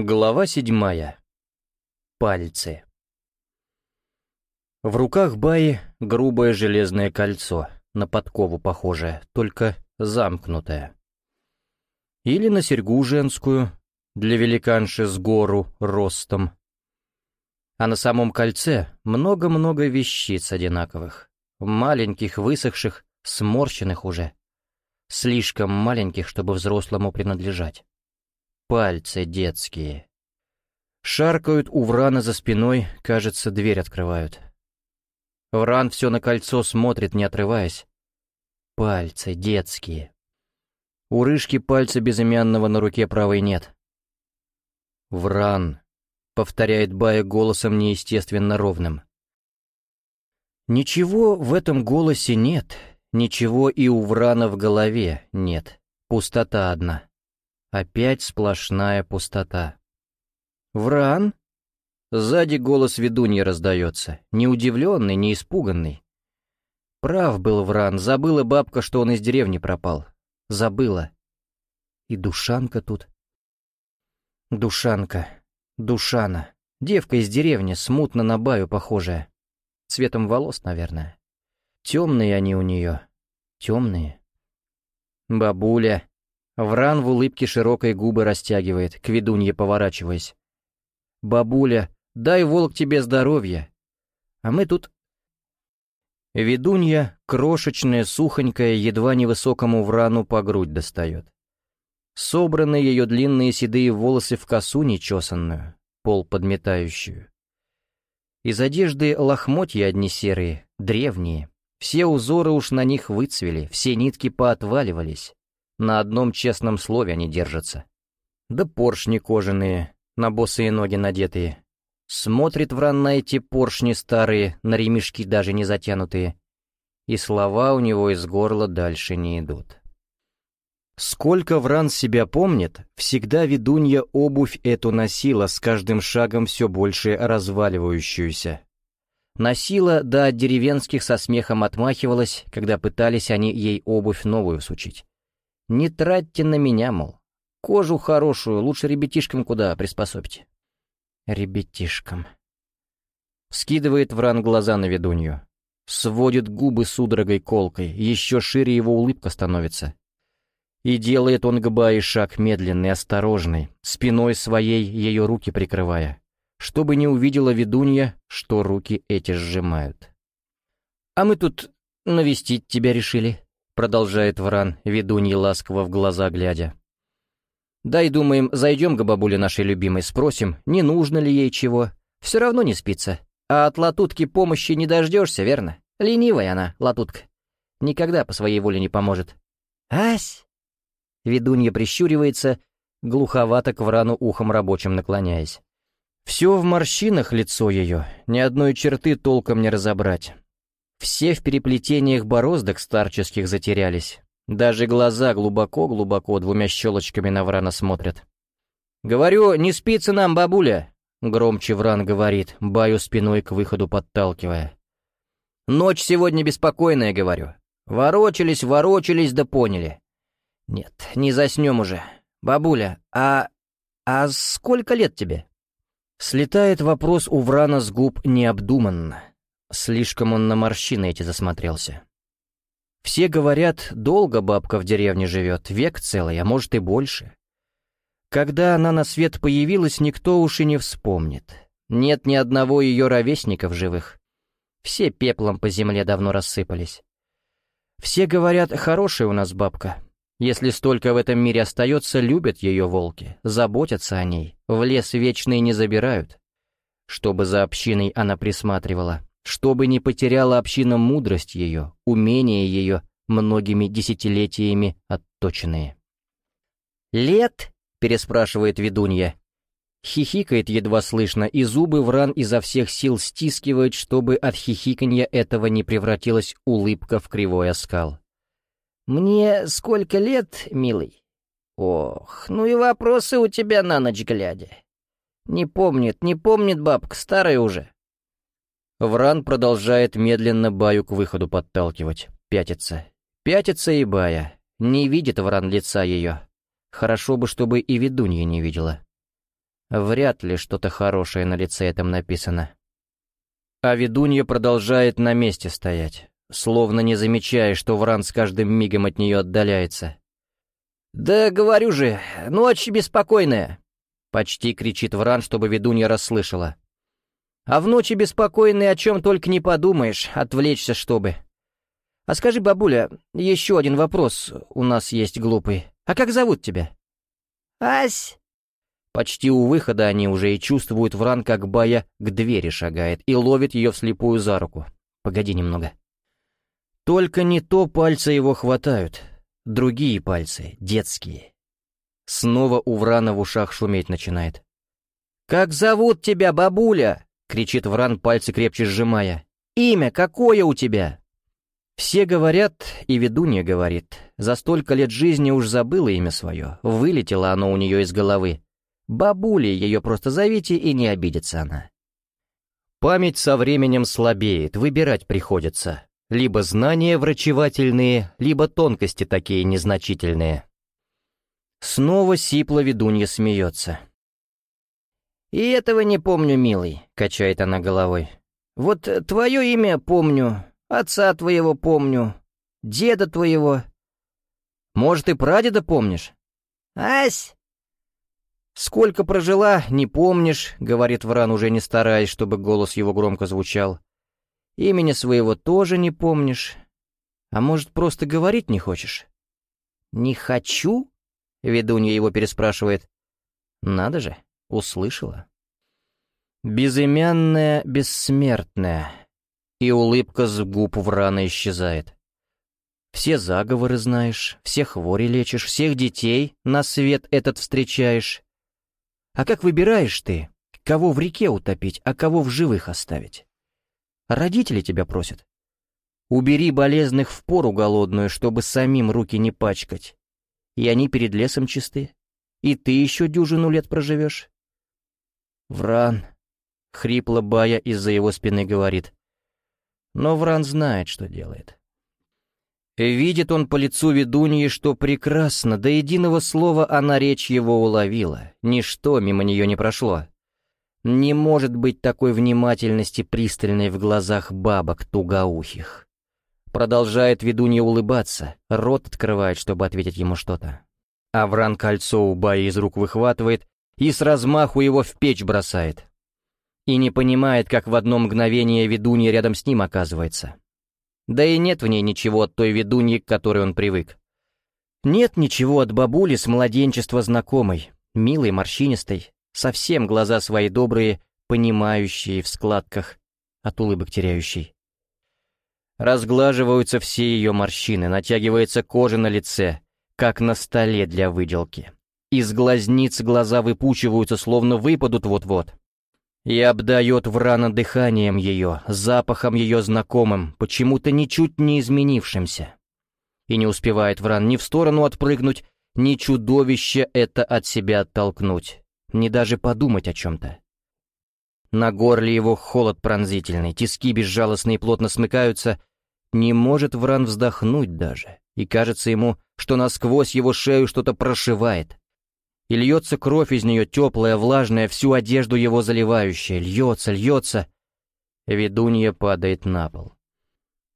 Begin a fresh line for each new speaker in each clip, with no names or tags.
Глава седьмая. Пальцы. В руках Баи грубое железное кольцо, на подкову похожее, только замкнутое. Или на серьгу женскую, для великанши с гору ростом. А на самом кольце много-много вещиц одинаковых, маленьких, высохших, сморщенных уже, слишком маленьких, чтобы взрослому принадлежать. Пальцы детские. Шаркают у Врана за спиной, кажется, дверь открывают. Вран все на кольцо смотрит, не отрываясь. Пальцы детские. У Рыжки пальца безымянного на руке правой нет. «Вран», — повторяет Бая голосом неестественно ровным. Ничего в этом голосе нет, ничего и у Врана в голове нет, пустота одна. Опять сплошная пустота. «Вран?» Сзади голос ведунья раздается, не удивленный, не испуганный. Прав был Вран, забыла бабка, что он из деревни пропал. Забыла. И Душанка тут. Душанка. Душана. Девка из деревни, смутно на баю похожая. Цветом волос, наверное. Темные они у нее. Темные. Бабуля. Вран в улыбке широкой губы растягивает, к ведунье поворачиваясь. «Бабуля, дай волк тебе здоровья!» А мы тут... Ведунья, крошечная, сухонькая, едва невысокому врану по грудь достает. Собраны ее длинные седые волосы в косу нечесанную, пол подметающую. Из одежды лохмотья одни серые, древние. Все узоры уж на них выцвели, все нитки поотваливались. На одном честном слове они держатся. Да поршни кожаные, на босые ноги надетые. Смотрит Вран на эти поршни старые, на ремешки даже не затянутые. И слова у него из горла дальше не идут. Сколько Вран себя помнит, всегда ведунья обувь эту носила, с каждым шагом все больше разваливающуюся. Носила, да от деревенских со смехом отмахивалась, когда пытались они ей обувь новую сучить. Не тратьте на меня, мол. Кожу хорошую лучше ребятишкам куда приспособьте. Ребятишкам. Скидывает Вран глаза на ведунью. Сводит губы судорогой колкой, еще шире его улыбка становится. И делает он к Бае шаг медленный, осторожный, спиной своей ее руки прикрывая, чтобы не увидела ведунья, что руки эти сжимают. «А мы тут навестить тебя решили», продолжает Вран, ведуньи ласково в глаза глядя. «Дай, думаем, зайдем к бабуле нашей любимой, спросим, не нужно ли ей чего. Все равно не спится. А от латутки помощи не дождешься, верно? Ленивая она, латутка. Никогда по своей воле не поможет». «Ась!» Ведунья прищуривается, глуховато к Врану ухом рабочим наклоняясь. Все в морщинах лицо ее, ни одной черты толком не разобрать. Все в переплетениях бороздок старческих затерялись. Даже глаза глубоко-глубоко двумя щелочками на Врана смотрят. «Говорю, не спится нам, бабуля!» — громче Вран говорит, Баю спиной к выходу подталкивая. «Ночь сегодня беспокойная, говорю. Ворочались, ворочались, да поняли. Нет, не заснем уже. Бабуля, а... а сколько лет тебе?» Слетает вопрос у Врана с губ необдуманно. Слишком он на морщины эти засмотрелся. Все говорят, долго бабка в деревне живет, век целый, а может и больше. Когда она на свет появилась, никто уж и не вспомнит. Нет ни одного ее ровесника в живых. Все пеплом по земле давно рассыпались. Все говорят, хорошая у нас бабка. Если столько в этом мире остается, любят ее волки, заботятся о ней, в лес вечный не забирают. Чтобы за общиной она присматривала, чтобы не потеряла община мудрость ее, умение ее, многими десятилетиями отточенные. «Лет?» — переспрашивает ведунья. Хихикает едва слышно, и зубы Вран изо всех сил стискивает, чтобы от хихиканья этого не превратилась улыбка в кривой оскал. «Мне сколько лет, милый?» «Ох, ну и вопросы у тебя на ночь глядя. Не помнит, не помнит бабка, старая уже. Вран продолжает медленно Баю к выходу подталкивать. Пятится. Пятится и Бая. Не видит Вран лица ее. Хорошо бы, чтобы и ведунья не видела. Вряд ли что-то хорошее на лице этом написано. А ведунья продолжает на месте стоять, словно не замечая, что Вран с каждым мигом от нее отдаляется. «Да говорю же, ночь беспокойная!» Почти кричит Вран, чтобы ведунья расслышала. «А в ночи беспокойные о чем только не подумаешь, отвлечься чтобы. А скажи, бабуля, еще один вопрос у нас есть глупый. А как зовут тебя?» «Ась!» Почти у выхода они уже и чувствуют Вран, как Бая к двери шагает и ловит ее вслепую за руку. «Погоди немного». Только не то пальцы его хватают, другие пальцы, детские. Снова у Врана в ушах шуметь начинает. «Как зовут тебя, бабуля?» — кричит Вран, пальцы крепче сжимая. «Имя какое у тебя?» Все говорят, и ведунья говорит, за столько лет жизни уж забыла имя свое, вылетело оно у нее из головы. Бабулей ее просто зовите, и не обидится она. Память со временем слабеет, выбирать приходится. Либо знания врачевательные, либо тонкости такие незначительные. Снова сипло ведунья смеется. «И этого не помню, милый», — качает она головой. «Вот твое имя помню, отца твоего помню, деда твоего. Может, и прадеда помнишь?» «Ась!» «Сколько прожила, не помнишь», — говорит Вран, уже не стараясь, чтобы голос его громко звучал. «Имени своего тоже не помнишь. А может, просто говорить не хочешь?» «Не хочу?» — ведунья его переспрашивает. «Надо же, услышала». «Безымянная, бессмертная». И улыбка с губ Врана исчезает. Все заговоры знаешь, всех хвори лечишь, всех детей на свет этот встречаешь. А как выбираешь ты, кого в реке утопить, а кого в живых оставить? Родители тебя просят. Убери болезных в пору голодную, чтобы самим руки не пачкать. И они перед лесом чисты. И ты еще дюжину лет проживешь. Вран, хрипло Бая из-за его спины говорит. Но Вран знает, что делает. Видит он по лицу ведуньи, что прекрасно, до единого слова она речь его уловила, ничто мимо нее не прошло. Не может быть такой внимательности пристальной в глазах бабок тугоухих. Продолжает ведунья улыбаться, рот открывает, чтобы ответить ему что-то. Авран кольцо у Баи из рук выхватывает и с размаху его в печь бросает. И не понимает, как в одно мгновение ведунья рядом с ним оказывается. Да и нет в ней ничего от той ведуньи, к которой он привык. Нет ничего от бабули с младенчества знакомой, милой, морщинистой, совсем глаза свои добрые, понимающие в складках, от улыбок теряющей. Разглаживаются все ее морщины, натягивается кожа на лице, как на столе для выделки. Из глазниц глаза выпучиваются, словно выпадут вот-вот и обдает Врана дыханием ее, запахом ее знакомым, почему-то ничуть не изменившимся. И не успевает Вран ни в сторону отпрыгнуть, ни чудовище это от себя оттолкнуть, ни даже подумать о чем-то. На горле его холод пронзительный, тиски безжалостные плотно смыкаются, не может Вран вздохнуть даже, и кажется ему, что насквозь его шею что-то прошивает, и льется кровь из нее теплая, влажная, всю одежду его заливающая, льется, льется. Ведунья падает на пол.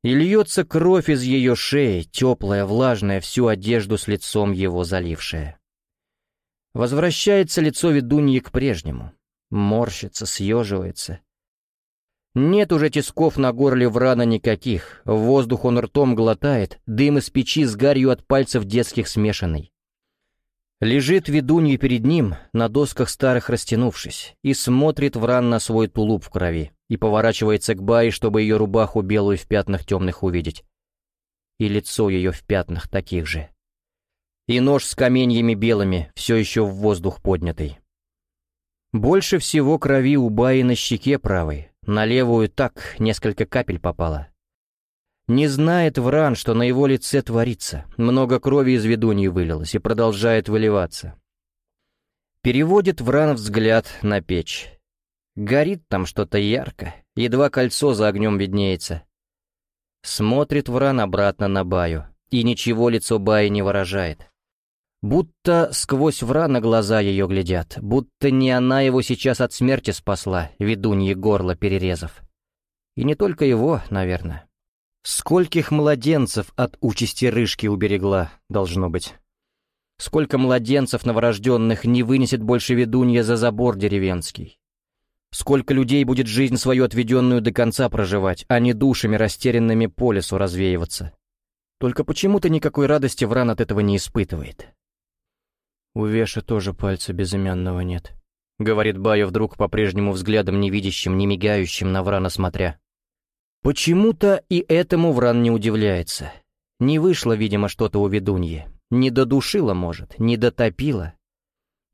И льется кровь из ее шеи, теплая, влажная, всю одежду с лицом его залившая. Возвращается лицо ведуньи к прежнему. Морщится, съеживается. Нет уже тисков на горле врана никаких, воздух он ртом глотает, дым из печи с гарью от пальцев детских смешанный. Лежит ведунья перед ним, на досках старых растянувшись, и смотрит в ран на свой тулуп в крови, и поворачивается к Бае, чтобы ее рубаху белую в пятнах темных увидеть. И лицо ее в пятнах таких же. И нож с каменьями белыми, все еще в воздух поднятый. Больше всего крови у Баи на щеке правой, на левую так несколько капель попало. Не знает Вран, что на его лице творится. Много крови из ведуньи вылилось и продолжает выливаться. Переводит Вран взгляд на печь. Горит там что-то ярко, едва кольцо за огнем виднеется. Смотрит Вран обратно на Баю, и ничего лицо Баи не выражает. Будто сквозь врана глаза ее глядят, будто не она его сейчас от смерти спасла, ведунье горло перерезав. И не только его, наверное. Скольких младенцев от участи рыжки уберегла, должно быть. Сколько младенцев новорожденных не вынесет больше ведунья за забор деревенский. Сколько людей будет жизнь свою отведенную до конца проживать, а не душами растерянными по лесу развеиваться. Только почему-то никакой радости Вран от этого не испытывает. «У Веши тоже пальца безымянного нет», — говорит Бая вдруг по-прежнему взглядом невидящим, не мигающим на Врана смотря. Почему-то и этому Вран не удивляется. Не вышло, видимо, что-то у ведуньи. Не додушила, может, не дотопила.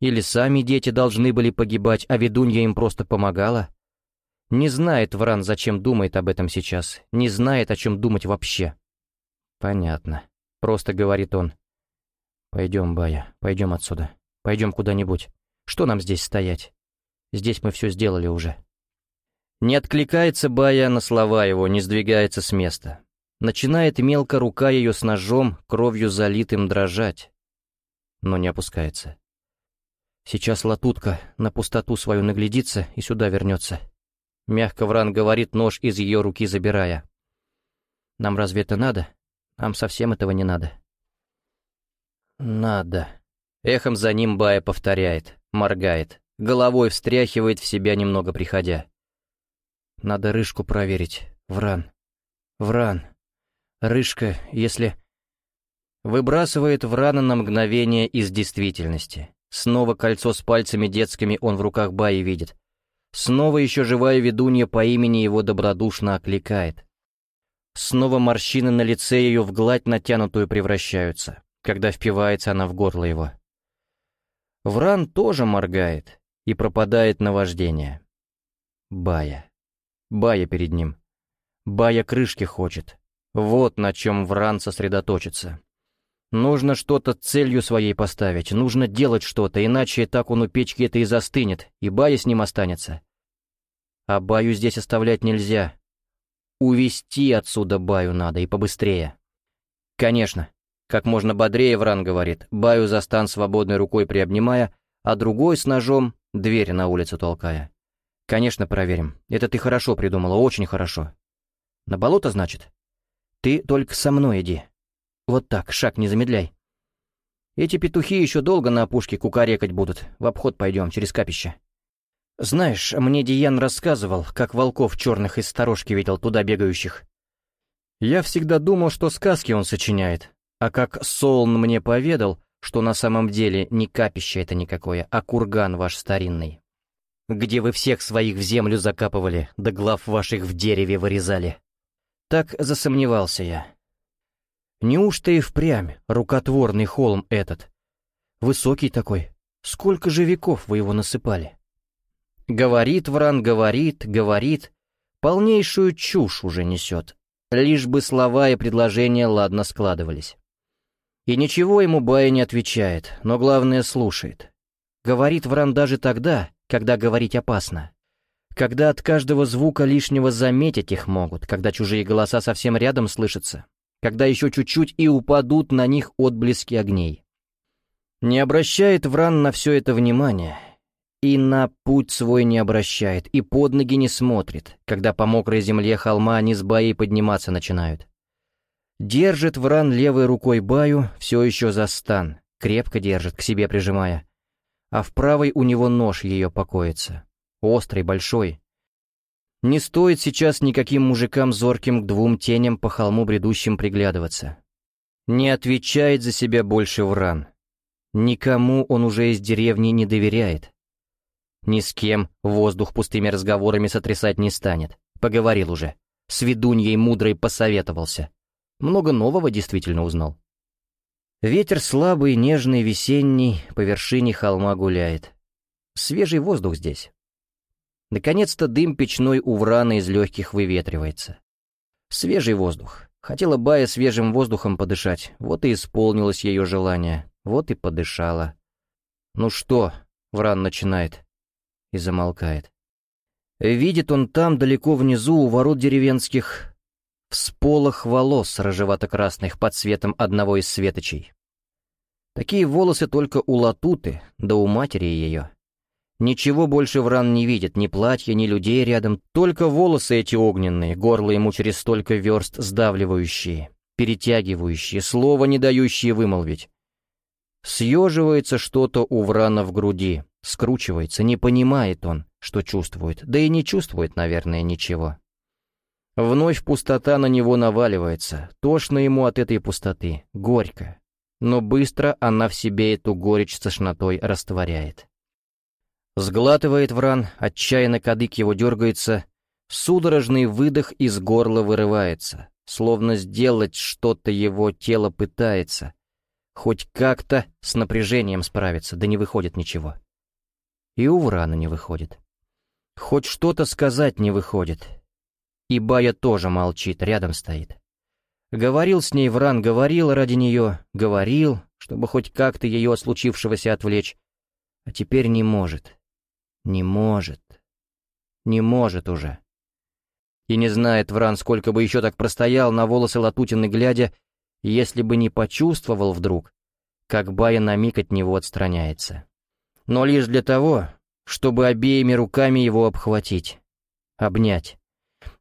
Или сами дети должны были погибать, а ведунья им просто помогала? Не знает Вран, зачем думает об этом сейчас. Не знает, о чем думать вообще. Понятно. Просто говорит он. Пойдем, Бая, пойдем отсюда. Пойдем куда-нибудь. Что нам здесь стоять? Здесь мы все сделали уже. Не откликается Бая на слова его, не сдвигается с места. Начинает мелко рука ее с ножом, кровью залитым дрожать. Но не опускается. Сейчас латутка на пустоту свою наглядится и сюда вернется. Мягко Вран говорит, нож из ее руки забирая. Нам разве это надо? Нам совсем этого не надо. Надо. Эхом за ним Бая повторяет, моргает, головой встряхивает в себя немного приходя. Надо рыжку проверить. Вран. Вран. Рыжка, если... Выбрасывает Врана на мгновение из действительности. Снова кольцо с пальцами детскими он в руках Баи видит. Снова еще живая ведунья по имени его добродушно окликает. Снова морщины на лице ее в гладь натянутую превращаются, когда впивается она в горло его. Вран тоже моргает и пропадает на вождение. Бая. Бая перед ним. Бая крышки хочет. Вот на чем Вран сосредоточится. Нужно что-то целью своей поставить, нужно делать что-то, иначе так он у печки это и застынет, и Бая с ним останется. А Баю здесь оставлять нельзя. Увести отсюда Баю надо, и побыстрее. Конечно, как можно бодрее Вран говорит, Баю за стан свободной рукой приобнимая, а другой с ножом дверь на улицу толкая. «Конечно, проверим. Это ты хорошо придумала, очень хорошо. На болото, значит? Ты только со мной иди. Вот так, шаг не замедляй. Эти петухи еще долго на опушке кукарекать будут. В обход пойдем, через капище. Знаешь, мне Диан рассказывал, как волков черных из сторожки видел туда бегающих. Я всегда думал, что сказки он сочиняет, а как Солн мне поведал, что на самом деле не капище это никакое, а курган ваш старинный где вы всех своих в землю закапывали, да глав ваших в дереве вырезали. Так засомневался я. Неужто и впрямь рукотворный холм этот? Высокий такой. Сколько же веков вы его насыпали? Говорит Вран, говорит, говорит. Полнейшую чушь уже несет. Лишь бы слова и предложения ладно складывались. И ничего ему Бая не отвечает, но главное слушает. Говорит Вран даже тогда, когда говорить опасно. Когда от каждого звука лишнего заметить их могут, когда чужие голоса совсем рядом слышатся, когда еще чуть-чуть и упадут на них отблески огней. Не обращает Вран на все это внимания, и на путь свой не обращает, и под ноги не смотрит, когда по мокрой земле холма они с Баей подниматься начинают. Держит Вран левой рукой Баю все еще за стан, крепко держит, к себе прижимая, а в правой у него нож ее покоится. Острый, большой. Не стоит сейчас никаким мужикам зорким к двум теням по холму бредущим приглядываться. Не отвечает за себя больше Вран. Никому он уже из деревни не доверяет. Ни с кем воздух пустыми разговорами сотрясать не станет. Поговорил уже. С ведуньей мудрой посоветовался. Много нового действительно узнал. Ветер слабый, нежный, весенний, по вершине холма гуляет. Свежий воздух здесь. Наконец-то дым печной у врана из легких выветривается. Свежий воздух. Хотела Бая свежим воздухом подышать, вот и исполнилось ее желание, вот и подышала. «Ну что?» — Вран начинает и замолкает. Видит он там, далеко внизу, у ворот деревенских, всполох волос рыжевато-красных под светом одного из светочей. Такие волосы только у Латуты, да у матери ее. Ничего больше Вран не видит, ни платья, ни людей рядом, только волосы эти огненные, горло ему через столько верст сдавливающие, перетягивающие, слова не дающие вымолвить. Съеживается что-то у Врана в груди, скручивается, не понимает он, что чувствует, да и не чувствует, наверное, ничего. Вновь пустота на него наваливается, тошно ему от этой пустоты, горько, но быстро она в себе эту горечь с тошнотой растворяет. Сглатывает Вран, отчаянно кадык его дергается, судорожный выдох из горла вырывается, словно сделать что-то его тело пытается, хоть как-то с напряжением справиться, да не выходит ничего. И у Врана не выходит. Хоть что-то сказать не выходит. И Бая тоже молчит, рядом стоит. Говорил с ней Вран, говорил ради нее, говорил, чтобы хоть как-то ее от случившегося отвлечь, а теперь не может. Не может. Не может уже. И не знает Вран, сколько бы еще так простоял на волосы Латутины глядя, если бы не почувствовал вдруг, как Бая на миг от него отстраняется. Но лишь для того, чтобы обеими руками его обхватить, обнять,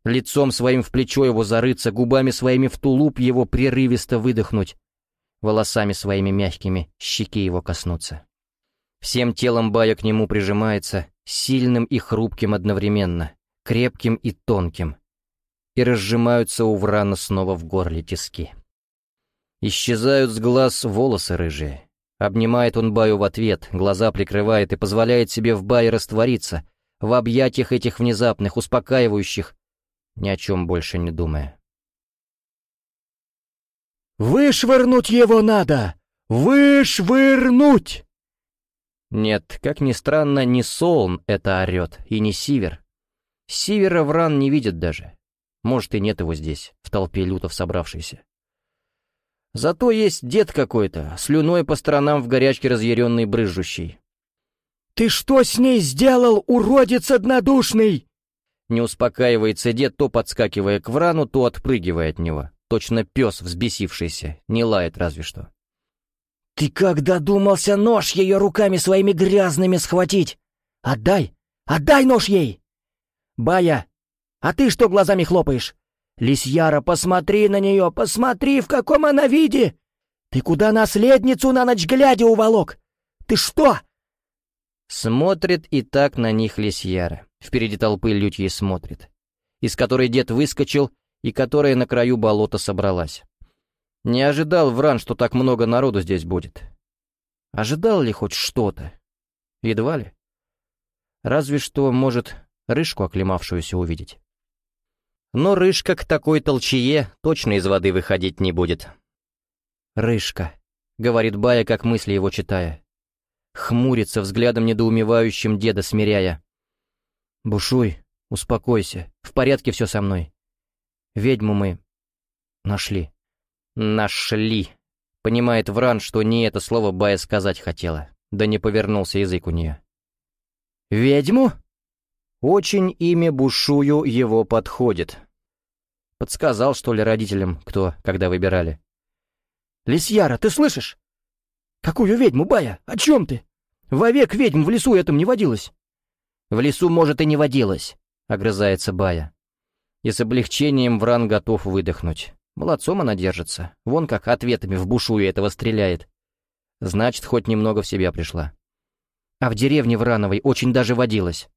лицом своим в плечо его зарыться, губами своими в тулуп его прерывисто выдохнуть, волосами своими мягкими щеки его коснуться. Всем телом Бая к нему прижимается, сильным и хрупким одновременно, крепким и тонким, и разжимаются у Врана снова в горле тиски. Исчезают с глаз волосы рыжие. Обнимает он Баю в ответ, глаза прикрывает и позволяет себе в Бае раствориться, в объятиях этих внезапных, успокаивающих, ни о чем больше не думая.
«Вышвырнуть его надо! Вышвырнуть!»
Нет, как ни странно, не Солн это орет, и не Сивер. Сивера Вран не видит даже. Может, и нет его здесь, в толпе лютов собравшейся. Зато есть дед какой-то, слюной по сторонам в горячке разъяренный брызжущий.
«Ты что с ней сделал, уродец однодушный?»
Не успокаивается дед, то подскакивая к Врану, то отпрыгивая от него. Точно пес взбесившийся, не лает разве что.
«Ты как додумался нож ее руками своими грязными схватить? Отдай! Отдай нож ей!» «Бая, а ты что глазами хлопаешь? Лисьяра, посмотри на нее, посмотри, в каком она виде! Ты куда наследницу на ночь глядя уволок? Ты что?»
Смотрит и так на них Лисьяра. Впереди толпы лютьей смотрит. Из которой дед выскочил и которая на краю болота собралась. Не ожидал Вран, что так много народу здесь будет. Ожидал ли хоть что-то? Едва ли. Разве что, может, рыжку оклемавшуюся увидеть. Но рыжка к такой толчее точно из воды выходить не будет. «Рыжка», — говорит Бая, как мысли его читая. Хмурится, взглядом недоумевающим деда смиряя. «Бушуй, успокойся, в порядке все со мной. Ведьму мы нашли». «Нашли», — понимает Вран, что не это слово Бая сказать хотела, да не повернулся язык у нее. «Ведьму?» Очень имя Бушую его подходит. Подсказал, что ли, родителям, кто, когда выбирали.
«Лисьяра, ты слышишь? Какую ведьму, Бая? О чем ты? Вовек ведьм в лесу этом не водилось».
«В лесу, может, и не водилось», — огрызается Бая. И с облегчением Вран готов выдохнуть. Молодцом она держится. Вон как ответами в бушую этого стреляет. Значит, хоть немного в себя пришла. А в деревне Врановой очень даже водилась.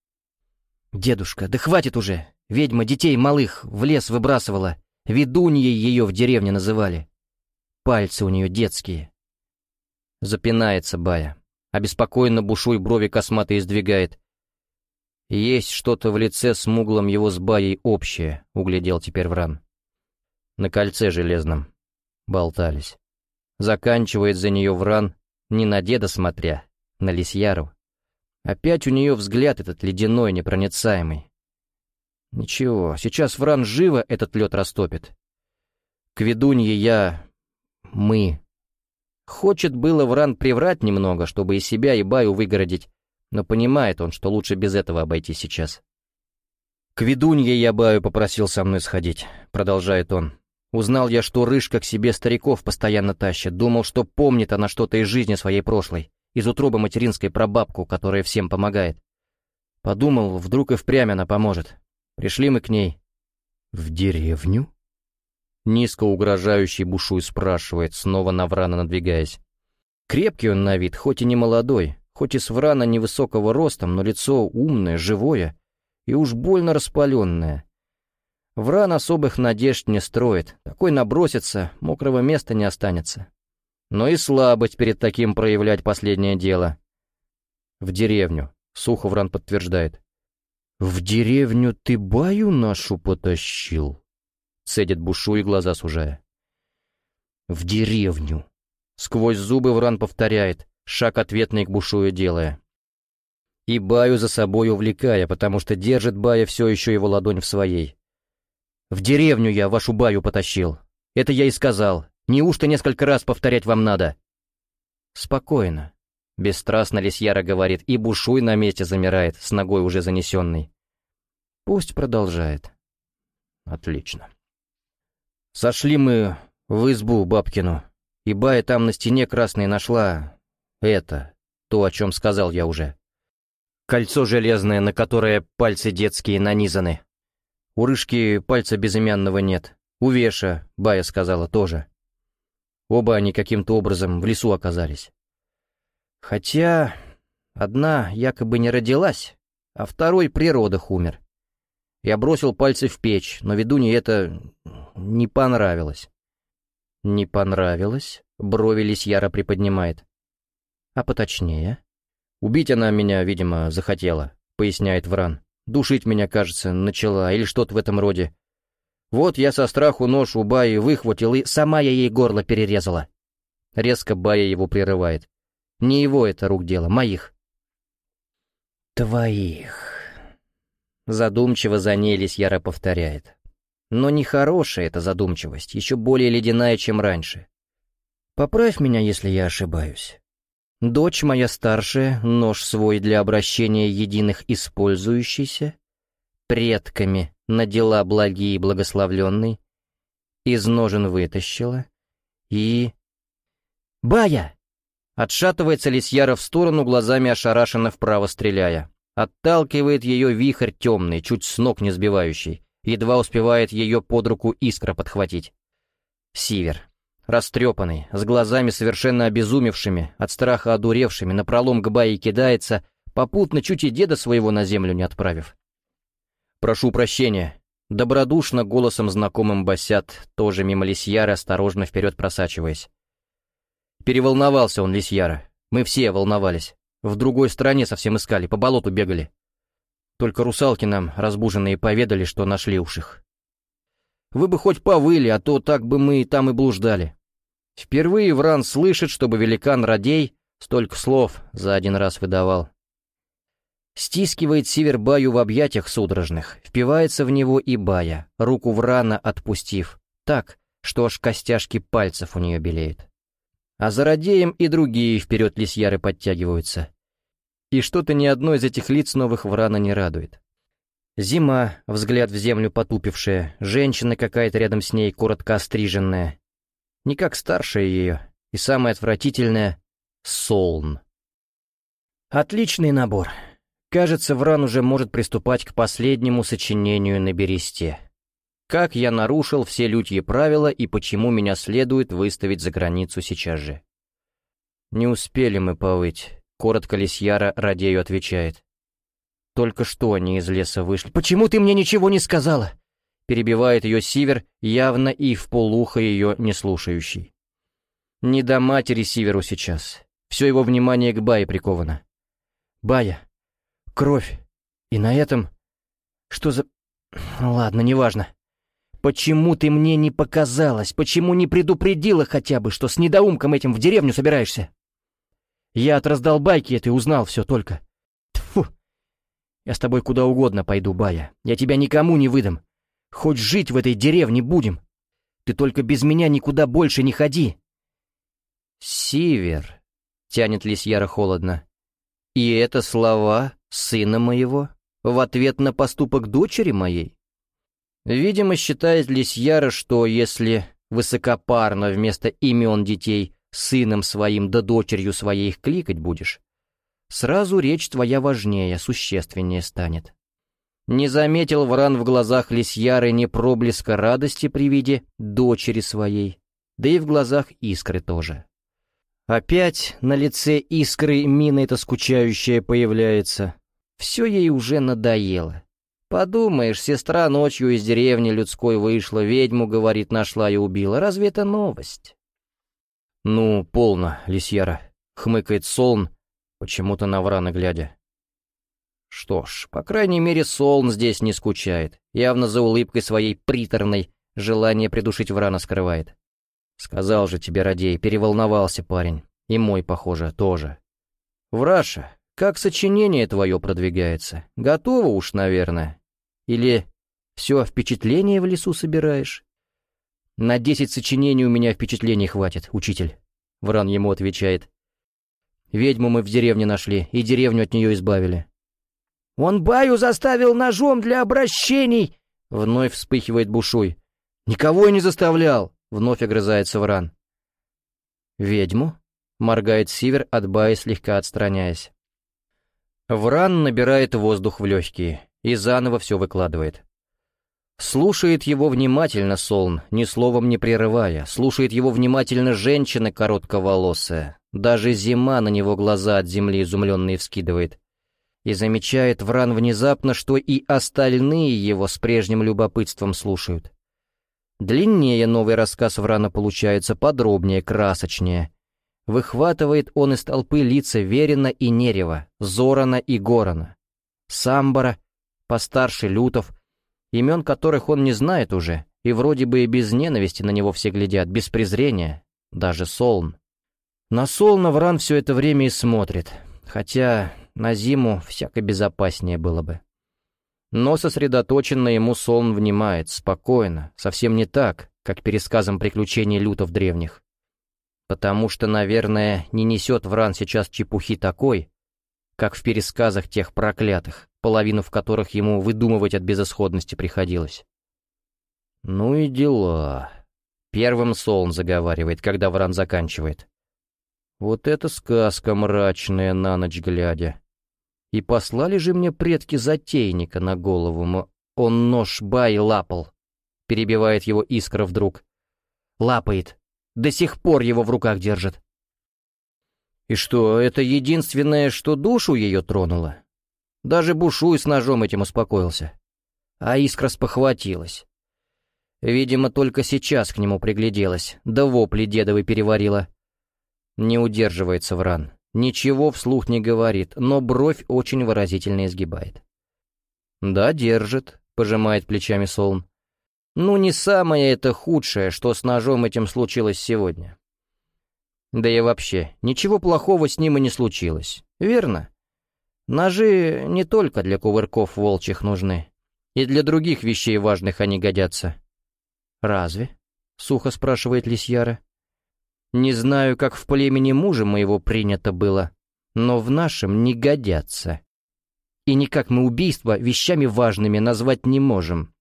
«Дедушка, да хватит уже! Ведьма детей малых в лес выбрасывала. Ведуньей ее в деревне называли. Пальцы у нее детские». Запинается Бая. Обеспокоенно бушуй брови косматые сдвигает. Есть что-то в лице смуглом его с Баей общее, углядел теперь Вран на кольце железном. Болтались. Заканчивает за нее Вран, не на деда смотря, на Лисьяру. Опять у нее взгляд этот ледяной, непроницаемый. Ничего, сейчас Вран живо этот лед растопит. К ведунье я... мы... Хочет было Вран приврать немного, чтобы и себя, и Баю выгородить, но понимает он, что лучше без этого обойти сейчас. «К ведунье я Баю попросил со мной сходить», — продолжает он. Узнал я, что Рыжка к себе стариков постоянно тащит, думал, что помнит она что-то из жизни своей прошлой, из утробы материнской прабабку, которая всем помогает. Подумал, вдруг и впрямь она поможет. Пришли мы к ней. «В деревню?» Низко угрожающий Бушуй спрашивает, снова на Врана надвигаясь. Крепкий он на вид, хоть и не молодой, хоть и с Врана невысокого ростом, но лицо умное, живое и уж больно распаленное. Вран особых надежд не строит, такой набросится, мокрого места не останется. Но и слабость перед таким проявлять последнее дело. В деревню, сухо Вран подтверждает. «В деревню ты баю нашу потащил?» Цедит Бушу и глаза сужая. «В деревню!» Сквозь зубы Вран повторяет, шаг ответный к Бушую делая. И Баю за собой увлекая, потому что держит Бая все еще его ладонь в своей. «В деревню я вашу Баю потащил. Это я и сказал. Неужто несколько раз повторять вам надо?» «Спокойно», — бесстрастно Лисьяра говорит, и Бушуй на месте замирает, с ногой уже занесенной. «Пусть продолжает». «Отлично». Сошли мы в избу бабкину, и Бая там на стене красной нашла это, то, о чем сказал я уже. Кольцо железное, на которое пальцы детские нанизаны. У Рыжки пальца безымянного нет. У Веша, Бая сказала, тоже. Оба они каким-то образом в лесу оказались. Хотя одна якобы не родилась, а второй при родах умер. Я бросил пальцы в печь, но ведуне это не понравилось. «Не понравилось?» — брови Лисьяра приподнимает. «А поточнее?» «Убить она меня, видимо, захотела», — поясняет Вран. «Душить меня, кажется, начала, или что-то в этом роде. Вот я со страху нож у Баи выхватил, и сама я ей горло перерезала». Резко Бая его прерывает. «Не его это рук дело, моих». «Твоих», — задумчиво за ней Лисьяра повторяет. Но нехорошая эта задумчивость, еще более ледяная, чем раньше. Поправь меня, если я ошибаюсь. Дочь моя старшая, нож свой для обращения единых использующийся, предками на дела благие и благословленный, из ножен вытащила и... «Бая!» Отшатывается Лисьяра в сторону, глазами ошарашенно вправо стреляя. Отталкивает ее вихрь темный, чуть с ног не сбивающий едва успевает ее под руку искра подхватить. Сивер, растрепанный, с глазами совершенно обезумевшими, от страха одуревшими, напролом к Бае кидается, попутно чуть и деда своего на землю не отправив. «Прошу прощения», — добродушно голосом знакомым басят, тоже мимо Лисьяра, осторожно вперед просачиваясь. Переволновался он, Лисьяра. Мы все волновались. В другой стране совсем искали, по болоту бегали. Только русалки нам, разбуженные, поведали, что нашли уж их. Вы бы хоть повыли, а то так бы мы там и блуждали. Впервые Вран слышит, чтобы великан Радей столько слов за один раз выдавал. Стискивает Сивер Баю в объятиях судорожных, впивается в него и Бая, руку Врана отпустив, так, что аж костяшки пальцев у нее белеют. А за Радеем и другие вперед лисьяры подтягиваются. И что-то ни одно из этих лиц новых Врана не радует. Зима, взгляд в землю потупившая, женщина какая-то рядом с ней, коротко остриженная. Не как старшая ее, и самое отвратительное — Солн. Отличный набор. Кажется, Вран уже может приступать к последнему сочинению на бересте. Как я нарушил все лютьи правила и почему меня следует выставить за границу сейчас же. Не успели мы повыть. Коротко Лисьяра Радею отвечает. «Только что они из леса вышли. Почему ты мне ничего не сказала?» Перебивает ее Сивер, явно и в полухо ее не слушающий. Не до матери Сиверу сейчас. Все его внимание к Бае приковано. «Бая, кровь. И на этом... Что за... Ладно, неважно. Почему ты мне не показалась? Почему не предупредила хотя бы, что с недоумком этим в деревню собираешься?» Я от раздолбайки этой узнал все только. Тфу. Я с тобой куда угодно пойду, Бая. Я тебя никому не выдам. Хоть жить в этой деревне будем. Ты только без меня никуда больше не ходи. Сивер, тянет Лисьяра холодно. И это слова сына моего в ответ на поступок дочери моей? Видимо, считает Лисьяра, что если высокопарно вместо имен детей сыном своим да дочерью своей их кликать будешь, сразу речь твоя важнее, существеннее станет. Не заметил Вран в глазах Лисьяры ни проблеска радости при виде дочери своей, да и в глазах Искры тоже. Опять на лице Искры мина эта скучающая появляется. Все ей уже надоело. Подумаешь, сестра ночью из деревни людской вышла, ведьму, говорит, нашла и убила. Разве это новость? «Ну, полно, Лисьяра», — хмыкает Солн, почему-то на Врана глядя. Что ж, по крайней мере, Солн здесь не скучает. Явно за улыбкой своей приторной желание придушить Врана скрывает. Сказал же тебе, Радей, переволновался парень. И мой, похоже, тоже. Враша, как сочинение твое продвигается? Готово уж, наверное. Или все впечатление в лесу собираешь? На десять сочинений у меня впечатлений хватит, учитель. Вран ему отвечает. Ведьму мы в деревне нашли, и деревню от нее избавили. «Он Баю заставил ножом для обращений!» Вновь вспыхивает Бушуй. «Никого я не заставлял!» Вновь огрызается Вран. «Ведьму?» — моргает Сивер от Бая, слегка отстраняясь. Вран набирает воздух в легкие и заново все выкладывает. Слушает его внимательно Солн, ни словом не прерывая. Слушает его внимательно женщина коротковолосая. Даже зима на него глаза от земли изумленные вскидывает. И замечает Вран внезапно, что и остальные его с прежним любопытством слушают. Длиннее новый рассказ Врана получается, подробнее, красочнее. Выхватывает он из толпы лица Верина и Нерева, Зорана и Горана, Самбара, постарше Лютов — имен которых он не знает уже, и вроде бы и без ненависти на него все глядят, без презрения, даже Солн. На Солна Вран все это время и смотрит, хотя на зиму всяко безопаснее было бы. Но сосредоточенно ему Солн внимает, спокойно, совсем не так, как пересказом приключений лютов древних. Потому что, наверное, не несет Вран сейчас чепухи такой, как в пересказах тех проклятых, половину в которых ему выдумывать от безысходности приходилось. «Ну и дела», — первым Солн заговаривает, когда Вран заканчивает. «Вот это сказка мрачная на ночь глядя. И послали же мне предки затейника на голову, он нож бай лапал», — перебивает его искра вдруг. «Лапает. До сих пор его в руках держит». И что, это единственное, что душу ее тронуло? Даже Бушуй с ножом этим успокоился. А искра спохватилась. Видимо, только сейчас к нему пригляделась, да вопли дедовой переварила. Не удерживается Вран. Ничего вслух не говорит, но бровь очень выразительно изгибает. «Да, держит», — пожимает плечами Солн. «Ну, не самое это худшее, что с ножом этим случилось сегодня. Да и вообще, ничего плохого с ним и не случилось, верно? Ножи не только для кувырков волчьих нужны, и для других вещей важных они годятся. «Разве?» — сухо спрашивает Лисьяра. «Не знаю, как в племени мужа моего принято было, но в нашем не годятся. И никак мы убийства вещами важными назвать не можем,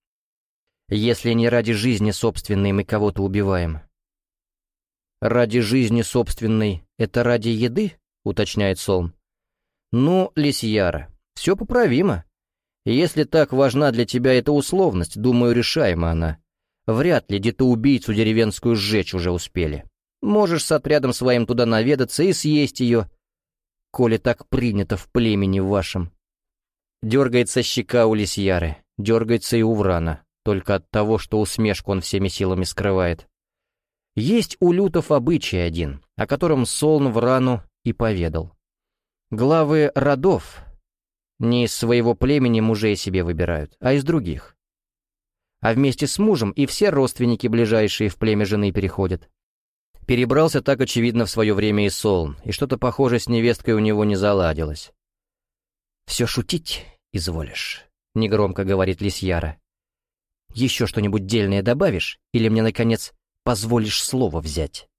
если не ради жизни собственной мы кого-то убиваем». «Ради жизни собственной — это ради еды?» — уточняет Солм. «Ну, Лисьяра, все поправимо. Если так важна для тебя эта условность, думаю, решаема она. Вряд ли где-то убийцу деревенскую сжечь уже успели. Можешь с отрядом своим туда наведаться и съесть ее, коли так принято в племени вашем». Дергается щека у Лисьяры, дергается и у Врана, только от того, что усмешку он всеми силами скрывает. Есть у лютов обычай один, о котором Солн Врану и поведал. Главы родов не из своего племени мужей себе выбирают, а из других. А вместе с мужем и все родственники ближайшие в племя жены переходят. Перебрался так, очевидно, в свое время и Солн, и что-то похоже с невесткой у него не заладилось. «Все шутить изволишь», — негромко говорит Лисьяра. «Еще что-нибудь дельное добавишь, или мне, наконец, позволишь слово взять?»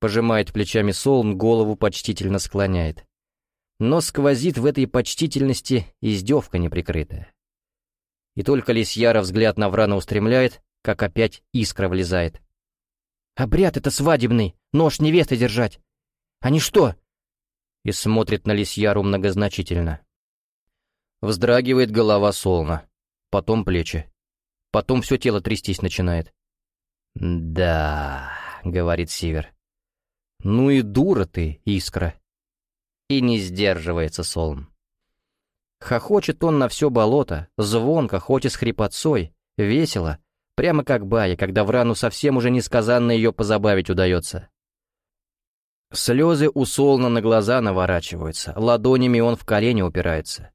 Пожимает плечами Солн, голову почтительно склоняет. Но сквозит в этой почтительности издевка неприкрытая. И только Лисьяра взгляд на Врана устремляет, как опять искра влезает.
«Обряд это свадебный, нож невесты держать. Они что?»
И смотрит на Лисьяру многозначительно. Вздрагивает голова Солна, потом плечи, потом все тело трястись начинает. «Да», — говорит Сивер. «Ну и дура ты, Искра». И не сдерживается Солн. Хохочет он на все болото, звонко, хоть и с хрипотцой, весело, прямо как Бая, когда Врану совсем уже несказанно ее позабавить удается. Слезы у на глаза наворачиваются, ладонями он в колени упирается,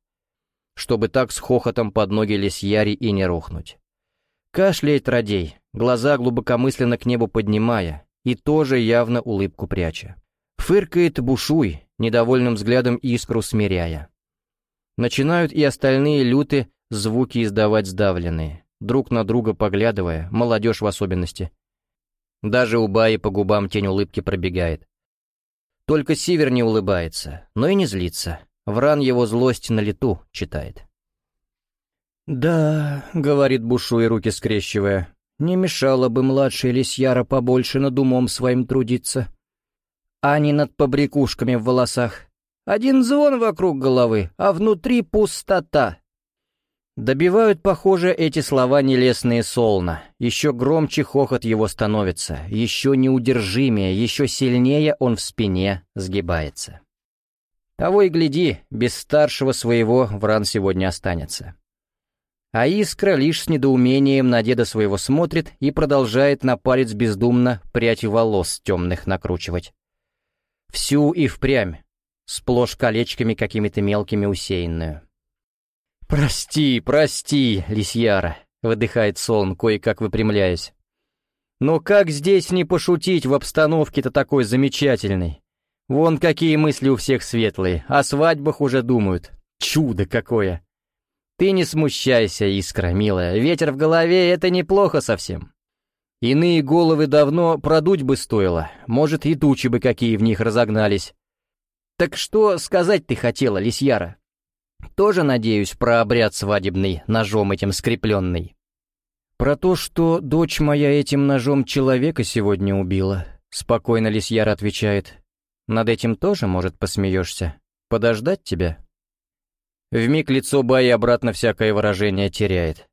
чтобы так с хохотом под ноги лисьяри и не рухнуть. Кашляет Радей, глаза глубокомысленно к небу поднимая, и тоже явно улыбку пряча. Фыркает Бушуй, недовольным взглядом искру смиряя. Начинают и остальные люты звуки издавать сдавленные, друг на друга поглядывая, молодежь в особенности. Даже у Баи по губам тень улыбки пробегает. Только Сивер не улыбается, но и не злится. Вран его злость на лету читает. «Да», — говорит Бушуй, руки скрещивая, — «не мешало бы младшей лисьяра побольше над умом своим трудиться, а не над побрякушками в волосах. Один звон вокруг головы, а внутри пустота». Добивают, похоже, эти слова нелестные солна. Еще громче хохот его становится, еще неудержимее, еще сильнее он в спине сгибается. Того и гляди, без старшего своего Вран сегодня останется. А Искра лишь с недоумением на деда своего смотрит и продолжает на палец бездумно прядь волос темных накручивать. Всю и впрямь, сплошь колечками какими-то мелкими усеянную. «Прости, прости, лисьяра», — выдыхает Солн, кое-как выпрямляясь. «Но как здесь не пошутить в обстановке-то такой замечательной? Вон какие мысли у всех светлые, о свадьбах уже думают. Чудо какое!» Ты не смущайся, Искра, милая, ветер в голове — это неплохо совсем. Иные головы давно продуть бы стоило, может, и тучи бы какие в них разогнались. Так что сказать ты хотела, Лисьяра? Тоже, надеюсь, про обряд свадебный, ножом этим скрепленный. Про то, что дочь моя этим ножом человека сегодня убила, спокойно Лисьяра отвечает. Над этим тоже, может, посмеешься? Подождать тебя? Вмиг лицо Баи обратно всякое выражение теряет.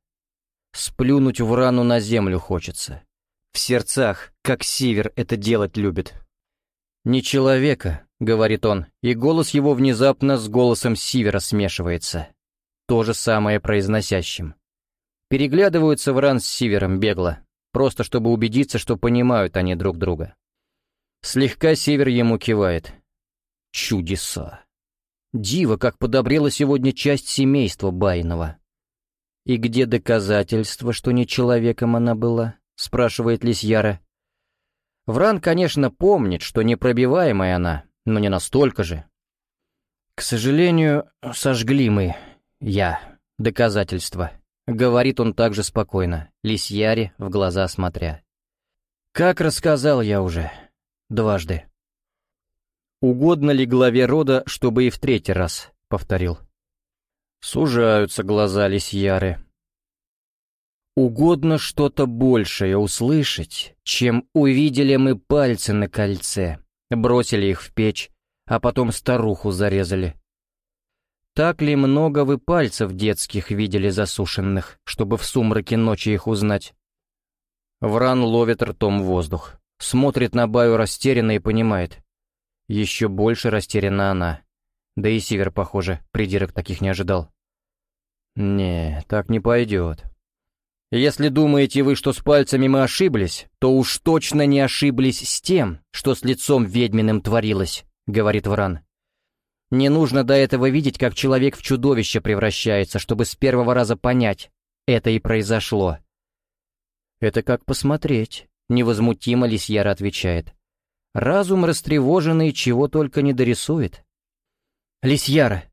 Сплюнуть в рану на землю хочется. В сердцах, как Сивер это делать любит. «Не человека», — говорит он, и голос его внезапно с голосом Сивера смешивается. То же самое произносящим. Переглядываются Вран с Сивером бегло, просто чтобы убедиться, что понимают они друг друга. Слегка Север ему кивает. Чудеса. Диво, как подобрела сегодня часть семейства Байнова. «И где доказательства, что не человеком она была?» — спрашивает Лисьяра. Вран, конечно, помнит, что непробиваемая она, но не настолько же. «К сожалению, сожгли мы, я, доказательства», — говорит он также спокойно, Лисьяре в глаза смотря. «Как рассказал я уже, дважды». Угодно ли главе рода, чтобы и в третий раз повторил? Сужаются глаза лисьяры. Угодно что-то большее услышать, чем увидели мы пальцы на кольце, бросили их в печь, а потом старуху зарезали. Так ли много вы пальцев детских видели засушенных, чтобы в сумраке ночи их узнать? Вран ловит ртом воздух, смотрит на Баю растерянно и понимает. Еще больше растеряна она. Да и Сивер, похоже, придирок таких не ожидал. «Не, так не пойдет. Если думаете вы, что с пальцами мы ошиблись, то уж точно не ошиблись с тем, что с лицом ведьминым творилось», — говорит Вран. «Не нужно до этого видеть, как человек в чудовище превращается, чтобы с первого раза понять, это и произошло». «Это как посмотреть», — невозмутимо Лисьяра отвечает. Разум растревоженный чего только не дорисует. «Лисьяра,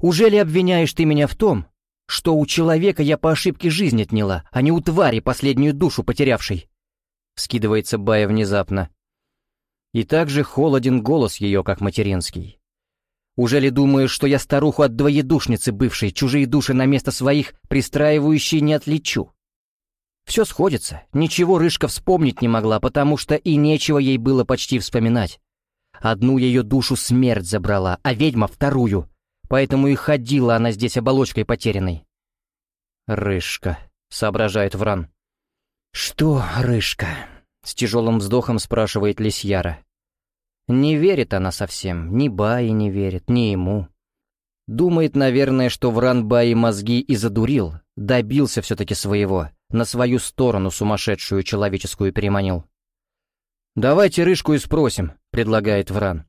уже ли обвиняешь ты меня в том, что у человека я по ошибке жизнь отняла, а не у твари последнюю душу потерявшей?» Скидывается Бая внезапно. И также холоден голос ее, как материнский. Уже ли думаешь, что я старуху от двоедушницы бывшей, чужие души на место своих пристраивающие не отличу? Все сходится, ничего Рыжка вспомнить не могла, потому что и нечего ей было почти вспоминать. Одну ее душу смерть забрала, а ведьма вторую, поэтому и ходила она здесь оболочкой потерянной. «Рыжка», — соображает Вран. «Что, Рыжка?» — с тяжелым вздохом спрашивает Лисьяра. Не верит она совсем, ни Баи не верит, ни ему. Думает, наверное, что Вран Баи мозги и задурил, добился все-таки своего, на свою сторону сумасшедшую человеческую переманил. «Давайте Рыжку и спросим», — предлагает Вран.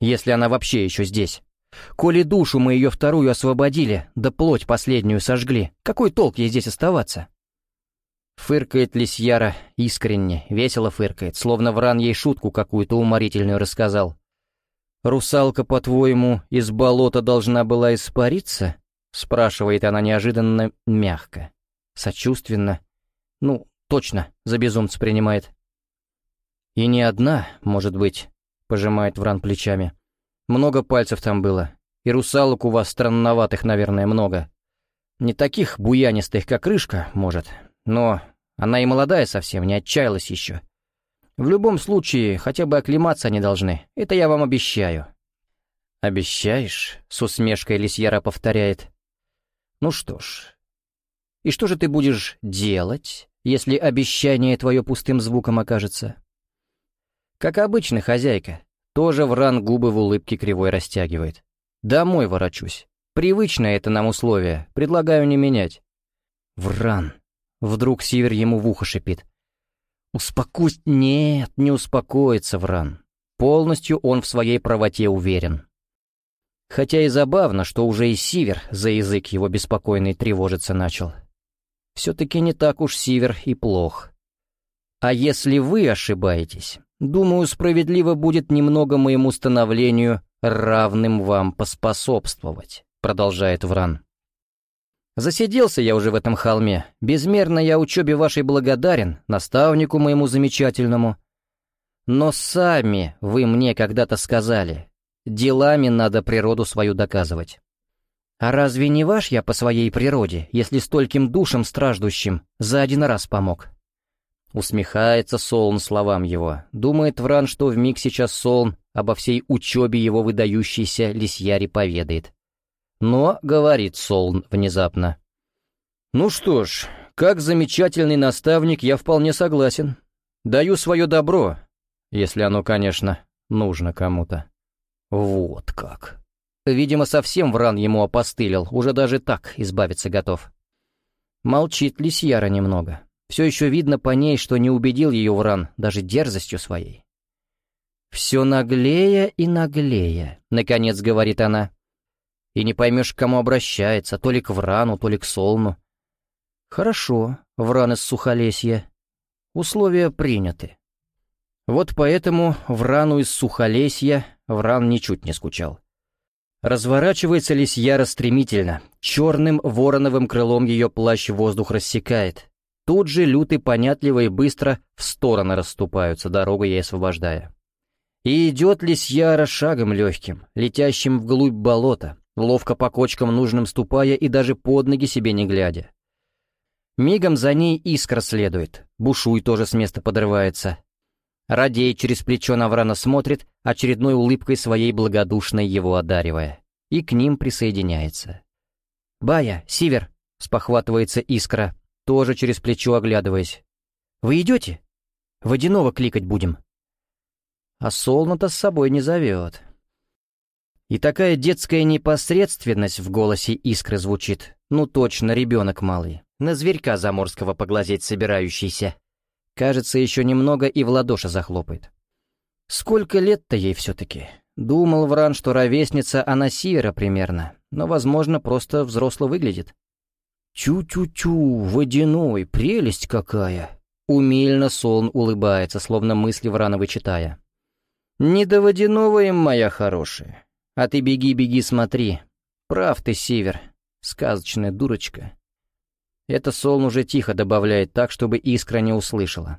«Если она вообще еще здесь. Коли душу мы ее вторую освободили, да плоть последнюю сожгли, какой толк ей здесь оставаться?» Фыркает лисьяра искренне, весело фыркает, словно Вран ей шутку какую-то уморительную рассказал. «Русалка, по-твоему, из болота должна была испариться?» Спрашивает она неожиданно мягко, сочувственно. Ну, точно, за безумца принимает. «И не одна, может быть», — пожимает Вран плечами. «Много пальцев там было, и русалок у вас странноватых, наверное, много. Не таких буянистых, как крышка, может, но она и молодая совсем, не отчаялась еще. В любом случае, хотя бы оклематься они должны, это я вам обещаю». «Обещаешь?» — с усмешкой Лисьяра повторяет. «Ну что ж, и что же ты будешь делать, если обещание твое пустым звуком окажется?» Как обычно, хозяйка. Тоже Вран губы в улыбке кривой растягивает. Домой ворочусь. Привычное это нам условие, предлагаю не менять. Вран. Вдруг Сивер ему в ухо шипит. Успокойся. Нет, не успокоится Вран. Полностью он в своей правоте уверен. Хотя и забавно, что уже и Сивер за язык его беспокойный тревожиться начал. Все-таки не так уж Сивер и плох. А если вы ошибаетесь, думаю, справедливо будет немного моему становлению равным вам поспособствовать, продолжает Вран. Засиделся я уже в этом холме, безмерно я учебе вашей благодарен, наставнику моему замечательному. Но сами вы мне когда-то сказали, делами надо природу свою доказывать. А разве не ваш я по своей природе, если стольким душам страждущим за один раз помог? Усмехается Солн словам его. Думает Вран, что в сейчас Солн обо всей учебе его выдающейся лисьяре поведает. Но, говорит Солн внезапно. «Ну что ж, как замечательный наставник я вполне согласен. Даю свое добро, если оно, конечно, нужно кому-то». Вот как. Видимо, совсем Вран ему опостылил, уже даже так избавиться готов. Молчит лисьяра немного. Все еще видно по ней, что не убедил ее Вран даже дерзостью своей. «Все наглее и наглее», — наконец говорит она. И не поймешь, к кому обращается, то ли к Врану, то ли к Солну. «Хорошо, Вран из Сухолесья. Условия приняты». Вот поэтому Врану из Сухолесья Вран ничуть не скучал. Разворачивается лисьяра стремительно, черным вороновым крылом ее плащ воздух рассекает, Тут же люты понятливо и быстро в стороны расступаются, дорогу ей освобождая. И идет лисьяра шагом легким, летящим вглубь болота, ловко по кочкам нужным ступая и даже под ноги себе не глядя. Мигом за ней искра следует, бушуй тоже с места подрывается. Радей через плечо Наврана смотрит, очередной улыбкой своей благодушной его одаривая, и к ним присоединяется. «Бая, Сивер!» — спохватывается искра, тоже через плечо оглядываясь. «Вы идете? Водяного кликать будем». А Солна-то с собой не зовет. И такая детская непосредственность в голосе искры звучит. Ну точно, ребенок малый. На зверька заморского поглазеть собирающийся. Кажется, еще немного и в ладоши захлопает. Сколько лет-то ей все-таки? Думал Вран, что ровесница она Сиера примерно, но, возможно, просто взросло выглядит. «Тю-тю-тю, водяной, прелесть какая!» Умильно Солн улыбается, словно мысли Врана вычитая. «Не до водяного им, моя хорошая. А ты беги-беги, смотри. Прав ты, Север, сказочная дурочка». Это Солн уже тихо добавляет так, чтобы искра не услышала.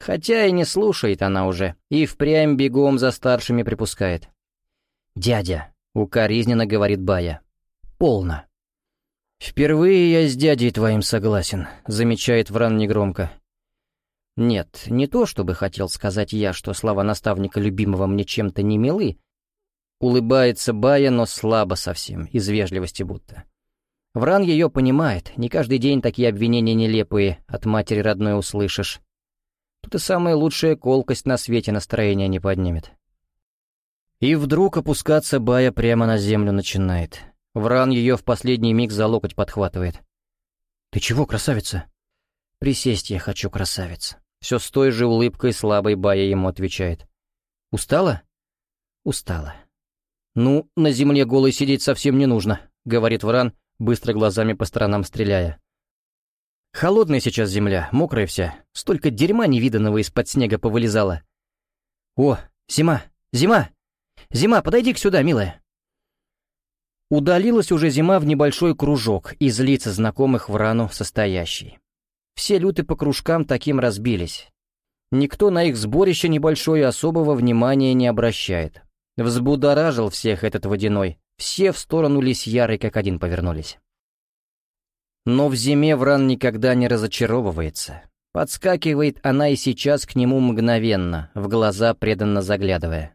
Хотя и не слушает она уже, и впрямь бегом за старшими припускает. «Дядя, — укоризненно говорит Бая.
«Полно».
«Впервые я с дядей твоим согласен», — замечает Вран негромко. Нет, не то, чтобы хотел сказать я, что слова наставника любимого мне чем-то не милы. Улыбается Бая, но слабо совсем, из вежливости будто. Вран ее понимает, не каждый день такие обвинения нелепые от матери родной услышишь. Тут и самая лучшая колкость на свете настроения не поднимет. И вдруг опускаться Бая прямо на землю начинает. Вран ее в последний миг за локоть подхватывает.
«Ты чего, красавица?»
«Присесть я хочу, красавица». Все с той же улыбкой слабой Бая ему отвечает. «Устала?» «Устала». «Ну, на земле голой сидеть совсем не нужно», — говорит Вран, быстро глазами по сторонам стреляя. «Холодная сейчас земля, мокрая вся. Столько дерьма невиданного из-под снега повылезало». «О, зима! Зима! Зима, подойди-ка сюда, милая!» Удалилась уже зима в небольшой кружок, из лиц знакомых в рану состоящий. Все люты по кружкам таким разбились. Никто на их сборище небольшое особого внимания не обращает. Взбудоражил всех этот водяной, все в сторону лисьярой как один повернулись. Но в зиме Вран никогда не разочаровывается. Подскакивает она и сейчас к нему мгновенно, в глаза преданно заглядывая.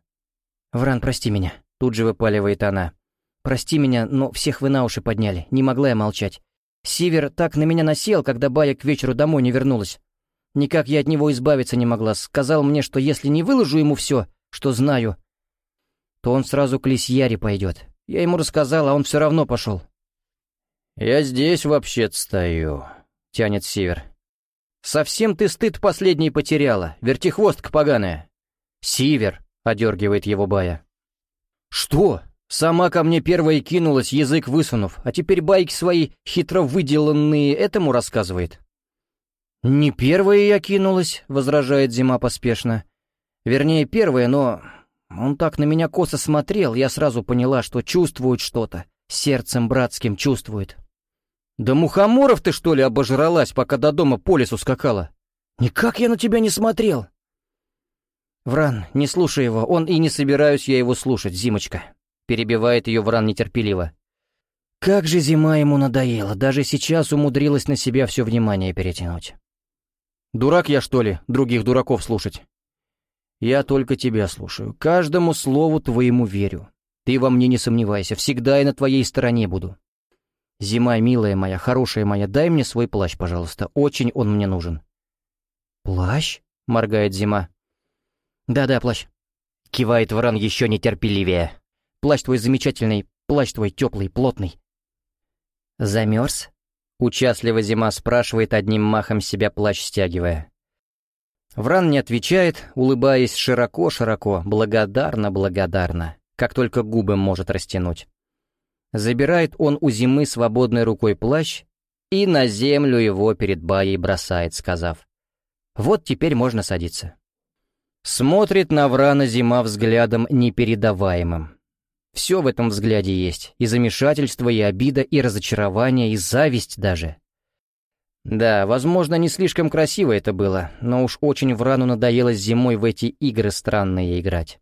«Вран, прости меня», — тут же выпаливает она. Прости меня, но всех вы на уши подняли, не могла я молчать. Сивер так на меня насел, когда Бая к вечеру домой не вернулась. Никак я от него избавиться не могла. Сказал мне, что если не выложу ему все, что знаю, то он сразу к Лисьяре пойдет. Я ему рассказал, а он все равно пошел. «Я здесь вообще-то стою», — тянет Сивер. «Совсем ты стыд последний потеряла, вертихвостка поганая». «Сивер», — одергивает его Бая. «Что?» Сама ко мне первая кинулась, язык высунув, а теперь байки свои хитро выделанные этому рассказывает. «Не первая я кинулась», — возражает Зима поспешно. «Вернее, первая, но он так на меня косо смотрел, я сразу поняла, что чувствует что-то, сердцем братским чувствует». «Да мухоморов ты, что ли, обожралась, пока до дома по лесу скакала?» «Никак я на тебя не смотрел!» «Вран, не слушай его, он и не собираюсь я его слушать, Зимочка. Перебивает ее Вран нетерпеливо. Как же зима ему надоела, даже сейчас умудрилась на себя все внимание перетянуть. Дурак я, что ли, других дураков слушать? Я только тебя слушаю, каждому слову твоему верю. Ты во мне не сомневайся, всегда я на твоей стороне буду. Зима, милая моя, хорошая моя, дай мне свой плащ, пожалуйста, очень он мне нужен. Плащ? Моргает Зима. Да-да, плащ. Кивает Вран еще нетерпеливее. Плащ твой замечательный, плащ твой теплый, плотный». «Замерз?» — участливо зима спрашивает, одним махом себя плащ стягивая. Вран не отвечает, улыбаясь широко-широко, благодарно-благодарно, как только губы может растянуть. Забирает он у зимы свободной рукой плащ и на землю его перед баей бросает, сказав, «Вот теперь можно садиться». Смотрит на Врана зима взглядом непередаваемым. Все в этом взгляде есть. И замешательство, и обида, и разочарование, и зависть даже. Да, возможно, не слишком красиво это было, но уж очень в рану надоелось зимой в эти игры странные играть.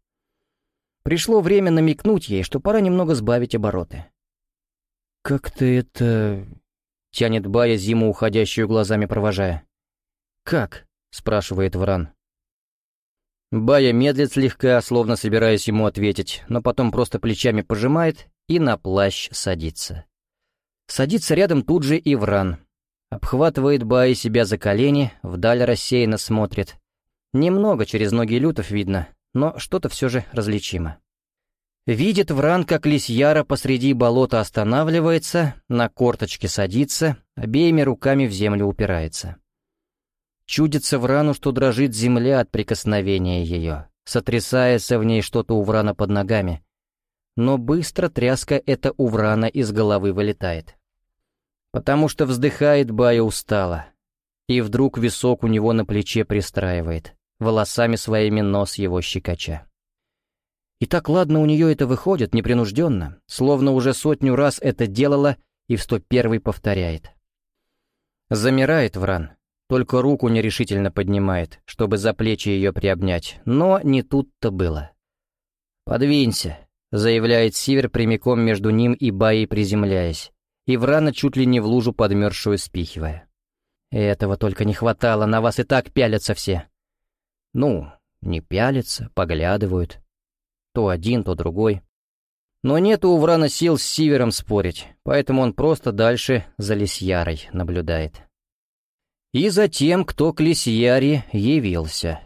Пришло время намекнуть ей, что пора немного сбавить обороты. «Как ты это...» — тянет Бая зиму, уходящую глазами провожая. «Как?» — спрашивает Вран. Бая медлит слегка, словно собираясь ему ответить, но потом просто плечами пожимает и на плащ садится. Садится рядом тут же и Вран. Обхватывает Бая себя за колени, вдаль рассеянно смотрит. Немного через ноги лютов видно, но что-то все же различимо. Видит Вран, как Лисьяра посреди болота останавливается, на корточке садится, обеими руками в землю упирается. Чудится Врану, что дрожит земля от прикосновения ее, сотрясается в ней что-то у Врана под ногами. Но быстро тряска эта у Врана из головы вылетает. Потому что вздыхает Бая устало. И вдруг висок у него на плече пристраивает, волосами своими нос его щекоча. И так ладно у нее это выходит, непринужденно, словно уже сотню раз это делала и в сто первый повторяет. Замирает Вран, только руку нерешительно поднимает, чтобы за плечи ее приобнять, но не тут-то было. «Подвинься», — заявляет Сивер прямиком между ним и Баей приземляясь, и Врана чуть ли не в лужу подмерзшую спихивая. Этого только не хватало, на вас и так пялятся все. Ну, не пялятся, поглядывают. То один, то другой. Но нет у Врана сил с Сивером спорить, поэтому он просто дальше за Лисьярой наблюдает. И за тем, кто к Лисьяре явился.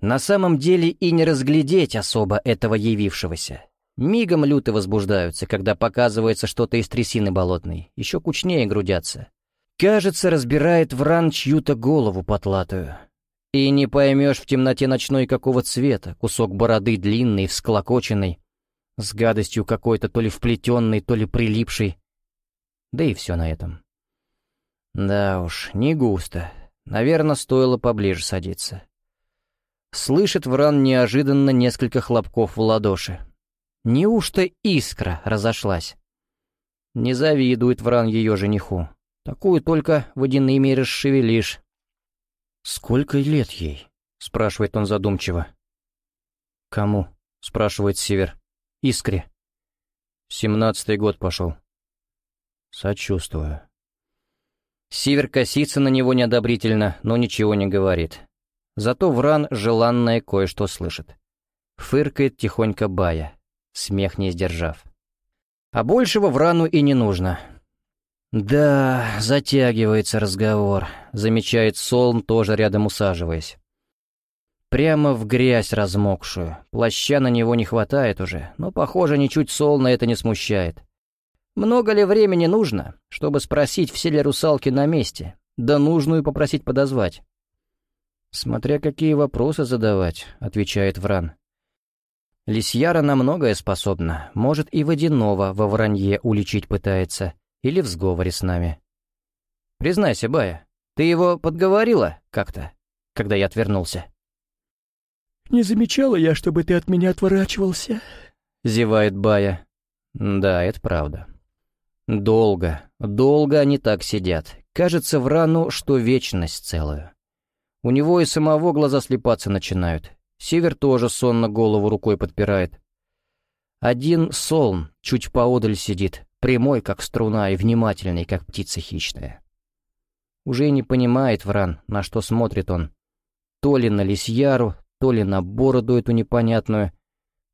На самом деле и не разглядеть особо этого явившегося. Мигом люто возбуждаются, когда показывается что-то из трясины болотной, еще кучнее грудятся. Кажется, разбирает Вран чью-то голову потлатую. И не поймешь в темноте ночной какого цвета, кусок бороды длинный, всклокоченный, с гадостью какой-то то ли вплетенной, то ли прилипшей. Да и все на этом. Да уж, не густо. Наверное, стоило поближе садиться. Слышит Вран неожиданно несколько хлопков в ладоши. Неужто искра разошлась? Не завидует Вран ее жениху. Такую только водяными расшевелишь. «Сколько лет ей?» — спрашивает он задумчиво. «Кому?» — спрашивает Север. «Искре». «Семнадцатый год пошел». «Сочувствую». Сивер косится на него неодобрительно, но ничего не говорит. Зато Вран желанное кое-что слышит. Фыркает тихонько Бая, смех не сдержав. А большего Врану и не нужно. «Да, затягивается разговор», — замечает Солн, тоже рядом усаживаясь. Прямо в грязь размокшую. Плаща на него не хватает уже, но, похоже, ничуть Солна это не смущает. Много ли времени нужно, чтобы спросить, все ли русалки на месте, да нужную попросить подозвать? «Смотря какие вопросы задавать», — отвечает Вран. Лисьяра на многое способна, может и водяного во вранье уличить пытается, или в сговоре с нами. Признайся, Бая, ты его подговорила как-то, когда я отвернулся?»
«Не замечала я, чтобы ты от меня отворачивался», — зевает Бая.
«Да, это правда. Долго, долго они так сидят. Кажется, в рану, что вечность целую. У него и самого глаза слепаться начинают. Север тоже сонно голову рукой подпирает. Один солн чуть поодаль сидит, прямой, как струна, и внимательный, как птица хищная. Уже не понимает Вран, на что смотрит он. То ли на лисьяру, то ли на бороду эту непонятную,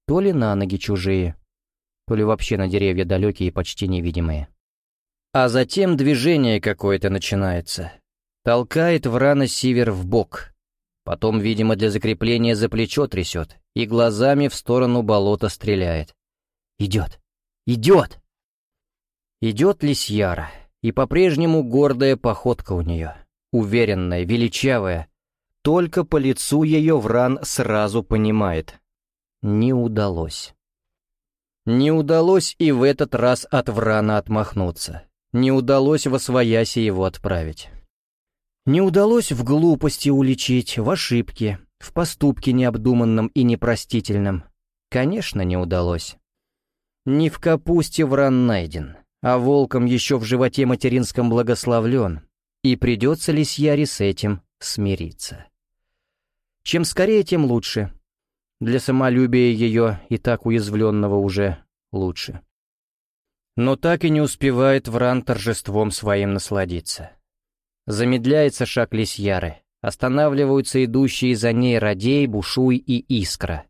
то ли на ноги чужие, то ли вообще на деревья далекие и почти невидимые. А затем движение какое-то начинается. Толкает Врана Сивер в бок. Потом, видимо, для закрепления за плечо трясет и глазами в сторону болота стреляет. Идет! Идет! Идет Лисьяра, и по-прежнему гордая походка у нее, уверенная, величавая. Только по лицу ее Вран сразу понимает. Не удалось. Не удалось и в этот раз от Врана отмахнуться. Не удалось во свояси его отправить. Не удалось в глупости уличить, в ошибке, в поступке необдуманном и непростительном. Конечно, не удалось. Не в капусте Вран найден, а волком еще в животе материнском благословлен, и придется ли Сьяре с этим смириться. Чем скорее, тем лучше. Для самолюбия ее, и так уязвленного уже, лучше. Но так и не успевает Вран торжеством своим насладиться. Замедляется шаг Лисьяры, останавливаются идущие за ней Радей, Бушуй и Искра.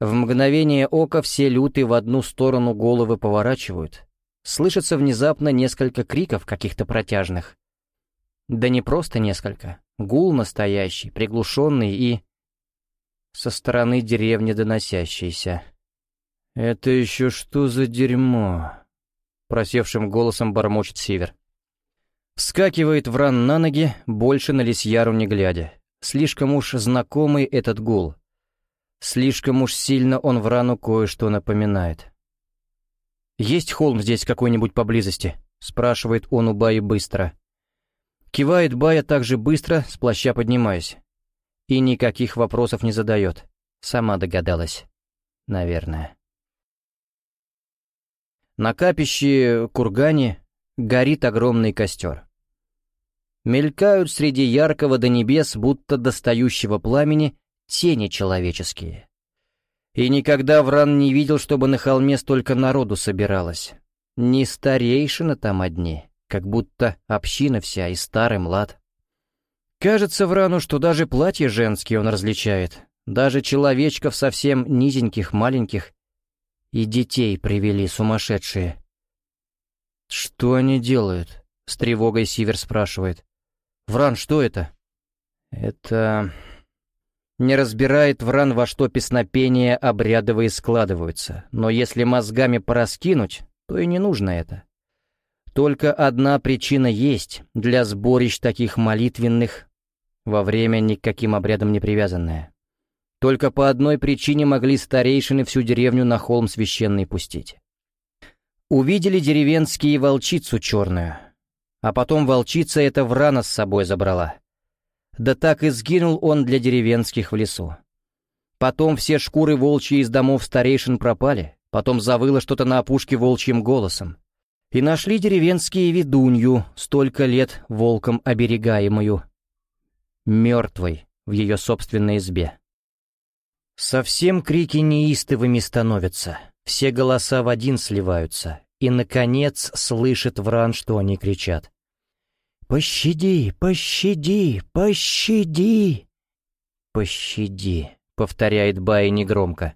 В мгновение ока все люты в одну сторону головы поворачивают, Слышится внезапно несколько криков каких-то протяжных. Да не просто несколько. Гул настоящий, приглушенный и... Со стороны деревни доносящийся. «Это еще что за дерьмо?» Просевшим голосом бормочет Север. Вскакивает Вран на ноги, больше на Лисьяру не глядя. Слишком уж знакомый этот гул. Слишком уж сильно он Врану кое-что напоминает. «Есть холм здесь какой-нибудь поблизости?» — спрашивает он у Баи быстро. Кивает Бая так же быстро, с плаща поднимаясь. И никаких вопросов не задает. Сама догадалась. Наверное. На капище кургане горит огромный костер. Мелькают среди яркого до небес, будто достающего пламени, тени человеческие. И никогда Вран не видел, чтобы на холме столько народу собиралось. Не старейшина там одни, как будто община вся и старый млад. Кажется Врану, что даже платья женские он различает, даже человечков совсем низеньких, маленьких, и детей привели сумасшедшие. «Что они делают?» — с тревогой Сивер спрашивает. «Вран, что это?» «Это...» Не разбирает Вран, во что песнопения обрядовые складываются, но если мозгами пораскинуть, то и не нужно это. Только одна причина есть для сборищ таких молитвенных, во время никаким обрядом не привязанная. Только по одной причине могли старейшины всю деревню на холм священный пустить. Увидели деревенские волчицу черную, а потом волчица эта врана с собой забрала. Да так и сгинул он для деревенских в лесу. Потом все шкуры волчьи из домов старейшин пропали, потом завыло что-то на опушке волчьим голосом. И нашли деревенские ведунью, столько лет волком оберегаемую. Мертвой в ее собственной избе. Совсем крики неистовыми становятся, все голоса в один сливаются, и, наконец, слышит Вран, что они кричат. «Пощади, пощади, пощади!» «Пощади», — повторяет Бай негромко.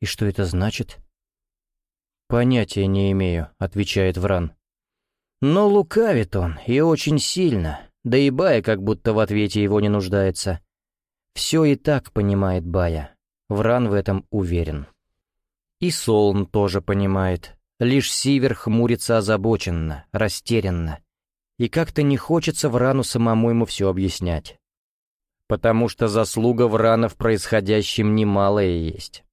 «И что это значит?» «Понятия не имею», — отвечает Вран. «Но лукавит он, и очень сильно, да и Бая как будто в ответе его не нуждается. Все и так понимает Бая, Вран в этом уверен. И Солн тоже понимает, лишь Сивер хмурится озабоченно, растерянно и как-то не хочется Врану самому ему все объяснять. Потому что заслуга Врана в происходящем немалая есть.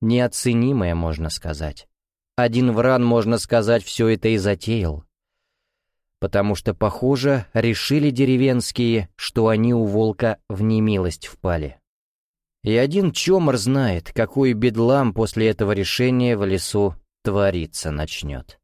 Неоценимая, можно сказать. Один Вран, можно сказать, все это и затеял. Потому что, похоже, решили деревенские, что они у волка в немилость впали. И один чомор знает, какой бедлам после этого решения в лесу твориться начнет.